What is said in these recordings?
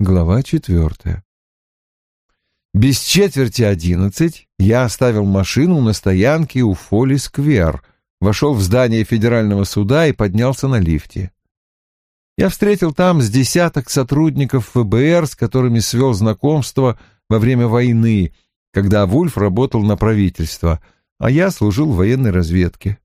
Глава четвертая. Без четверти одиннадцать я оставил машину на стоянке у Фоли-сквер, вошел в здание федерального суда и поднялся на лифте. Я встретил там с десяток сотрудников ФБР, с которыми свел знакомство во время войны, когда Вульф работал на правительство, а я служил в военной разведке.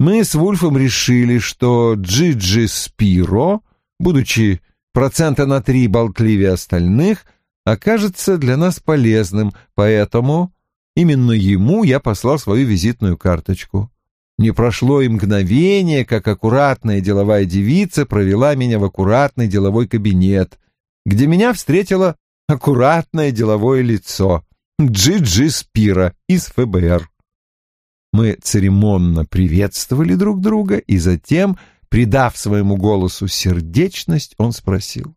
Мы с Вульфом решили, что Джиджи Спиро, будучи процента на три болтливее остальных, окажется для нас полезным, поэтому именно ему я послал свою визитную карточку. Не прошло и мгновение, как аккуратная деловая девица провела меня в аккуратный деловой кабинет, где меня встретило аккуратное деловое лицо Джи-Джи Спира из ФБР. Мы церемонно приветствовали друг друга, и затем, придав своему голосу сердечность, он спросил.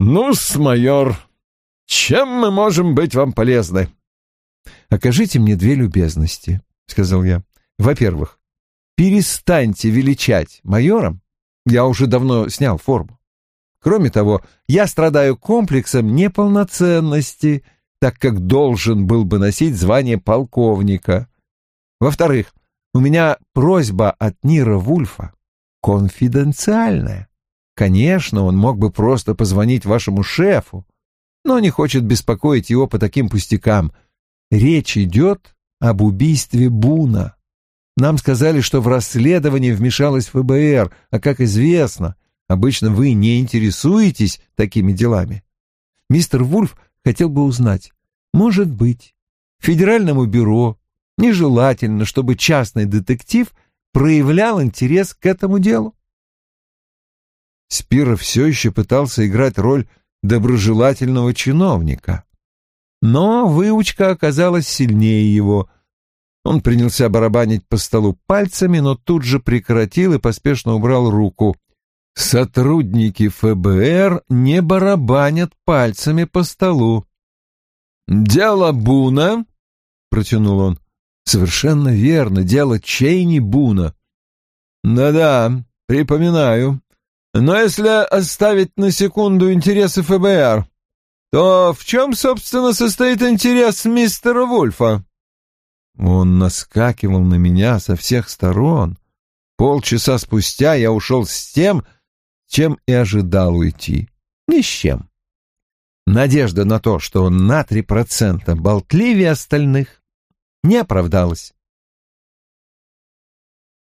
«Ну-с, майор, чем мы можем быть вам полезны?» «Окажите мне две любезности», — сказал я. «Во-первых, перестаньте величать майором. Я уже давно снял форму. Кроме того, я страдаю комплексом неполноценности, так как должен был бы носить звание полковника. Во-вторых, у меня просьба от Нира Вульфа, конфиденциальная. Конечно, он мог бы просто позвонить вашему шефу, но не хочет беспокоить его по таким пустякам. Речь идет об убийстве Буна. Нам сказали, что в расследование вмешалась ФБР, а, как известно, обычно вы не интересуетесь такими делами. Мистер Вульф хотел бы узнать, может быть, Федеральному бюро нежелательно, чтобы частный детектив проявлял интерес к этому делу? Спира все еще пытался играть роль доброжелательного чиновника. Но выучка оказалась сильнее его. Он принялся барабанить по столу пальцами, но тут же прекратил и поспешно убрал руку. Сотрудники ФБР не барабанят пальцами по столу. «Дело Буна», — протянул он. «Совершенно верно, дело Чейни Буна». «Да-да, припоминаю. Но если оставить на секунду интересы ФБР, то в чем, собственно, состоит интерес мистера Вульфа? Он наскакивал на меня со всех сторон. Полчаса спустя я ушел с тем, чем и ожидал уйти. Ни с чем. Надежда на то, что он на три процента болтливее остальных, не оправдалась.